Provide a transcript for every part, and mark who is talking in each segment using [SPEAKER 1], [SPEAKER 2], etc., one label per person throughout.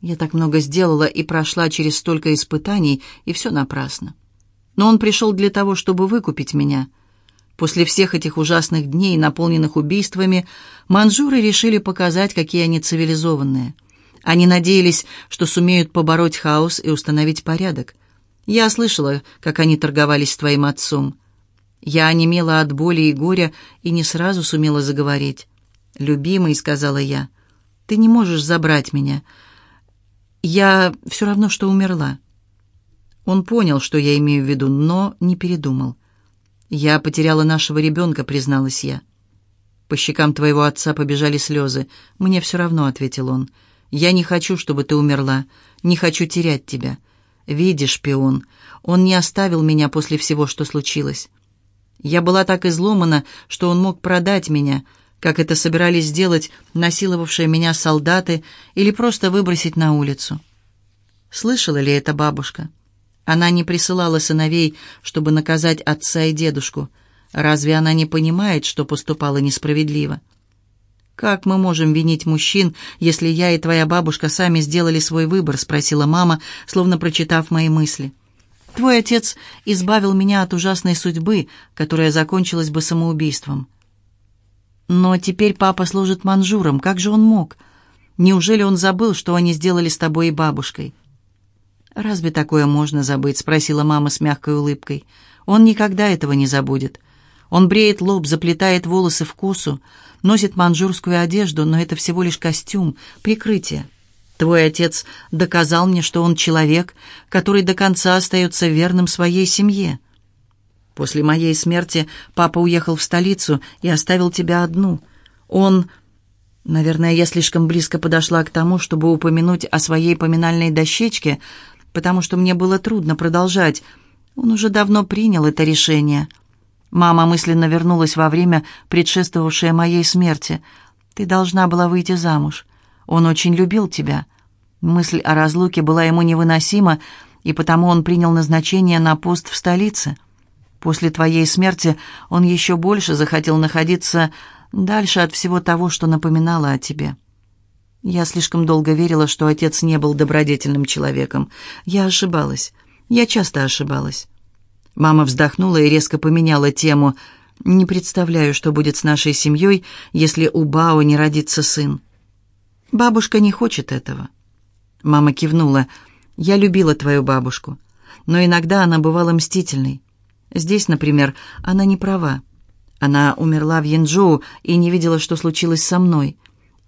[SPEAKER 1] Я так много сделала и прошла через столько испытаний, и все напрасно. Но он пришел для того, чтобы выкупить меня. После всех этих ужасных дней, наполненных убийствами, манжуры решили показать, какие они цивилизованные. Они надеялись, что сумеют побороть хаос и установить порядок. Я слышала, как они торговались с твоим отцом. Я онемела от боли и горя и не сразу сумела заговорить. «Любимый», — сказала я, — «ты не можешь забрать меня. Я все равно, что умерла». Он понял, что я имею в виду, но не передумал. «Я потеряла нашего ребенка», — призналась я. По щекам твоего отца побежали слезы. «Мне все равно», — ответил он. «Я не хочу, чтобы ты умерла. Не хочу терять тебя. Видишь, шпион, он не оставил меня после всего, что случилось. Я была так изломана, что он мог продать меня, как это собирались сделать насиловавшие меня солдаты или просто выбросить на улицу. Слышала ли это бабушка? Она не присылала сыновей, чтобы наказать отца и дедушку. Разве она не понимает, что поступала несправедливо? «Как мы можем винить мужчин, если я и твоя бабушка сами сделали свой выбор?» — спросила мама, словно прочитав мои мысли. Твой отец избавил меня от ужасной судьбы, которая закончилась бы самоубийством. Но теперь папа служит манжуром. Как же он мог? Неужели он забыл, что они сделали с тобой и бабушкой? «Разве такое можно забыть?» — спросила мама с мягкой улыбкой. «Он никогда этого не забудет. Он бреет лоб, заплетает волосы в косу, носит манжурскую одежду, но это всего лишь костюм, прикрытие». Твой отец доказал мне, что он человек, который до конца остается верным своей семье. После моей смерти папа уехал в столицу и оставил тебя одну. Он... Наверное, я слишком близко подошла к тому, чтобы упомянуть о своей поминальной дощечке, потому что мне было трудно продолжать. Он уже давно принял это решение. Мама мысленно вернулась во время, предшествовавшее моей смерти. «Ты должна была выйти замуж. Он очень любил тебя. Мысль о разлуке была ему невыносима, и потому он принял назначение на пост в столице. После твоей смерти он еще больше захотел находиться дальше от всего того, что напоминало о тебе. Я слишком долго верила, что отец не был добродетельным человеком. Я ошибалась. Я часто ошибалась. Мама вздохнула и резко поменяла тему. «Не представляю, что будет с нашей семьей, если у Бао не родится сын». Бабушка не хочет этого. Мама кивнула. Я любила твою бабушку, но иногда она бывала мстительной. Здесь, например, она не права. Она умерла в Янчжоу и не видела, что случилось со мной.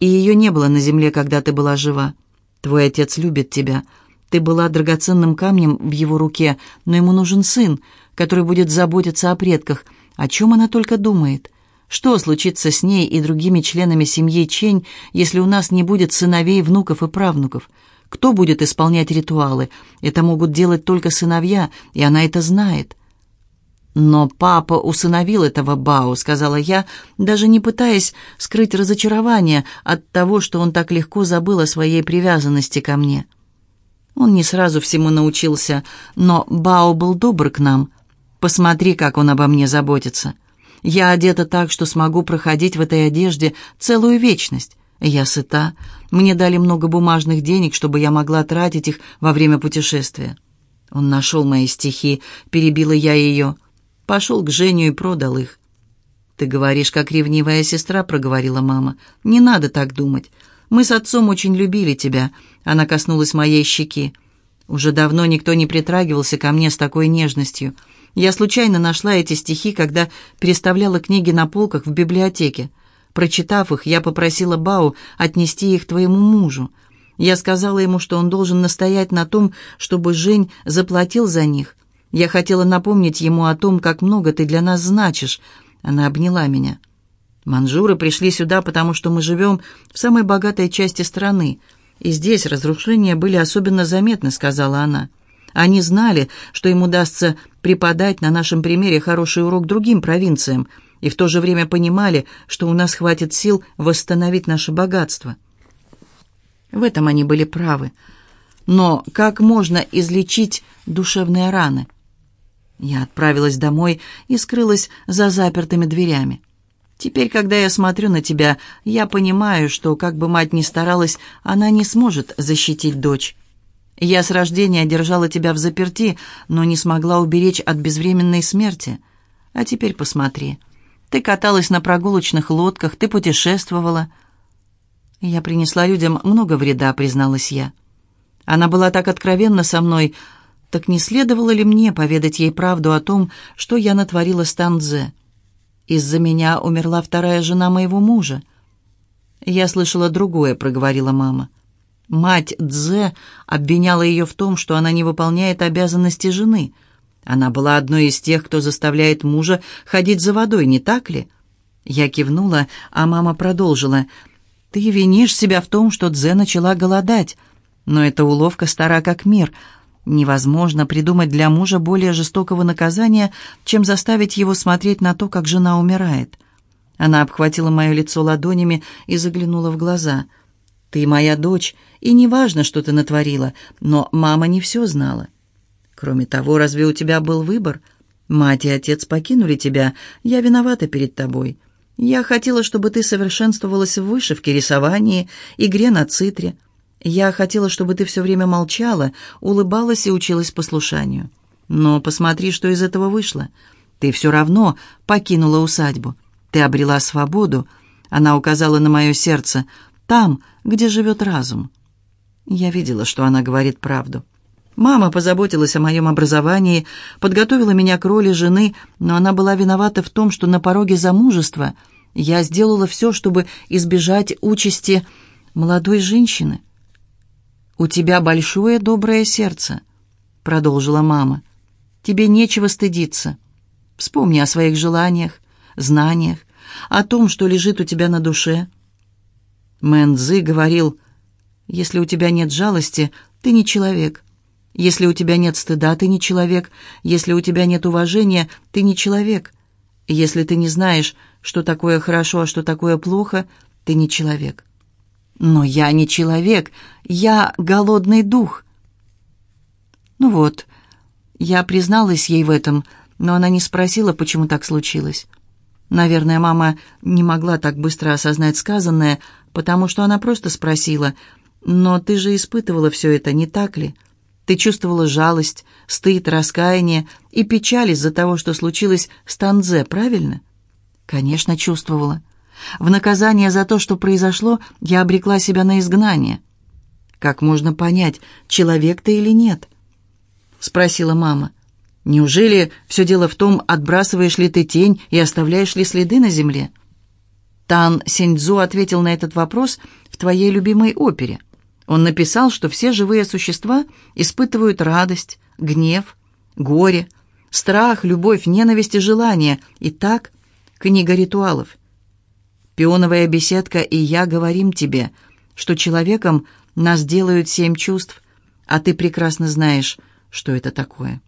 [SPEAKER 1] И ее не было на земле, когда ты была жива. Твой отец любит тебя. Ты была драгоценным камнем в его руке, но ему нужен сын, который будет заботиться о предках. О чем она только думает? Что случится с ней и другими членами семьи Чень, если у нас не будет сыновей, внуков и правнуков? Кто будет исполнять ритуалы? Это могут делать только сыновья, и она это знает. «Но папа усыновил этого Бао», — сказала я, даже не пытаясь скрыть разочарование от того, что он так легко забыл о своей привязанности ко мне. Он не сразу всему научился, но Бао был добр к нам. Посмотри, как он обо мне заботится. Я одета так, что смогу проходить в этой одежде целую вечность. Я сыта. Мне дали много бумажных денег, чтобы я могла тратить их во время путешествия. Он нашел мои стихи, перебила я ее. Пошел к Женю и продал их. «Ты говоришь, как ревнивая сестра», — проговорила мама. «Не надо так думать. Мы с отцом очень любили тебя». Она коснулась моей щеки. Уже давно никто не притрагивался ко мне с такой нежностью. Я случайно нашла эти стихи, когда переставляла книги на полках в библиотеке. Прочитав их, я попросила Бау отнести их твоему мужу. Я сказала ему, что он должен настоять на том, чтобы Жень заплатил за них. Я хотела напомнить ему о том, как много ты для нас значишь. Она обняла меня. Манжуры пришли сюда, потому что мы живем в самой богатой части страны. И здесь разрушения были особенно заметны, сказала она. Они знали, что им удастся преподать на нашем примере хороший урок другим провинциям, и в то же время понимали, что у нас хватит сил восстановить наше богатство. В этом они были правы. Но как можно излечить душевные раны? Я отправилась домой и скрылась за запертыми дверями. Теперь, когда я смотрю на тебя, я понимаю, что, как бы мать ни старалась, она не сможет защитить дочь. Я с рождения держала тебя в заперти, но не смогла уберечь от безвременной смерти. А теперь посмотри. Ты каталась на прогулочных лодках, ты путешествовала. Я принесла людям много вреда, призналась я. Она была так откровенна со мной, так не следовало ли мне поведать ей правду о том, что я натворила с Танзе? Из-за меня умерла вторая жена моего мужа. Я слышала другое, проговорила мама. Мать Дзе обвиняла ее в том, что она не выполняет обязанности жены. Она была одной из тех, кто заставляет мужа ходить за водой, не так ли? Я кивнула, а мама продолжила. «Ты винишь себя в том, что Дзе начала голодать. Но эта уловка стара как мир. Невозможно придумать для мужа более жестокого наказания, чем заставить его смотреть на то, как жена умирает». Она обхватила мое лицо ладонями и заглянула в глаза. «Ты моя дочь, и не важно, что ты натворила, но мама не все знала. Кроме того, разве у тебя был выбор? Мать и отец покинули тебя, я виновата перед тобой. Я хотела, чтобы ты совершенствовалась в вышивке, рисовании, игре на цитре. Я хотела, чтобы ты все время молчала, улыбалась и училась послушанию. Но посмотри, что из этого вышло. Ты все равно покинула усадьбу. Ты обрела свободу. Она указала на мое сердце, там, где живет разум. Я видела, что она говорит правду. Мама позаботилась о моем образовании, подготовила меня к роли жены, но она была виновата в том, что на пороге замужества я сделала все, чтобы избежать участи молодой женщины. «У тебя большое доброе сердце», — продолжила мама. «Тебе нечего стыдиться. Вспомни о своих желаниях, знаниях, о том, что лежит у тебя на душе». Мэнзы говорил, «Если у тебя нет жалости, ты не человек. Если у тебя нет стыда, ты не человек. Если у тебя нет уважения, ты не человек. Если ты не знаешь, что такое хорошо, а что такое плохо, ты не человек». Но я не человек, я голодный дух. Ну вот, я призналась ей в этом, но она не спросила, почему так случилось. Наверное, мама не могла так быстро осознать сказанное, потому что она просто спросила, «Но ты же испытывала все это, не так ли? Ты чувствовала жалость, стыд, раскаяние и печаль из-за того, что случилось с Танзе, правильно?» «Конечно, чувствовала. В наказание за то, что произошло, я обрекла себя на изгнание. Как можно понять, человек ты или нет? Спросила мама. Неужели все дело в том, отбрасываешь ли ты тень и оставляешь ли следы на земле? Тан Синьцзу ответил на этот вопрос в твоей любимой опере. Он написал, что все живые существа испытывают радость, гнев, горе, страх, любовь, ненависть и желание. И так, книга ритуалов – Пионовая беседка и я говорим тебе, что человеком нас делают семь чувств, а ты прекрасно знаешь, что это такое».